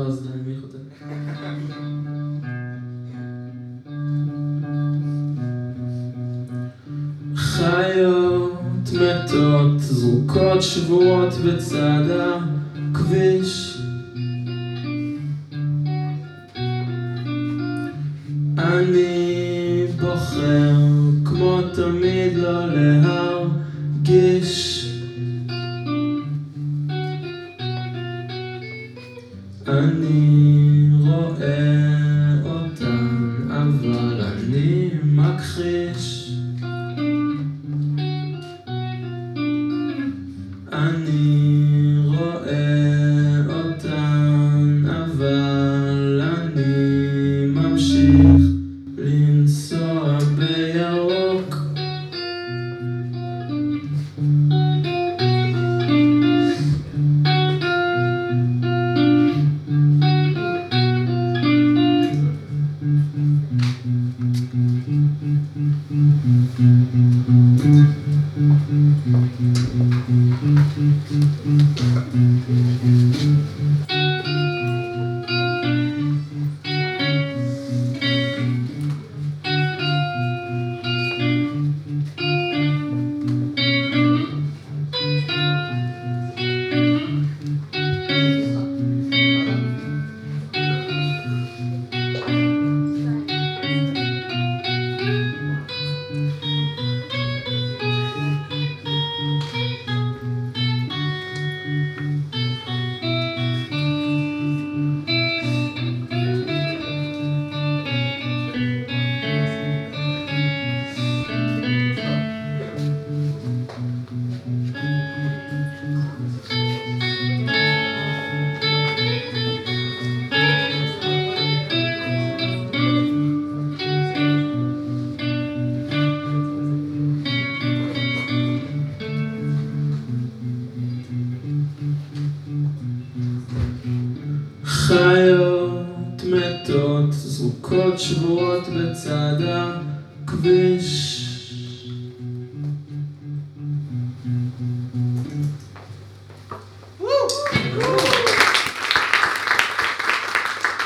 אז להנמיך אותה. חיות מתות, זרוקות שבועות בצד הכביש אני בוחר כמו תמיד לא להרגיש אני רואה Thank you. חיות מתות, זרוקות שבורות בצד הכביש. Woo!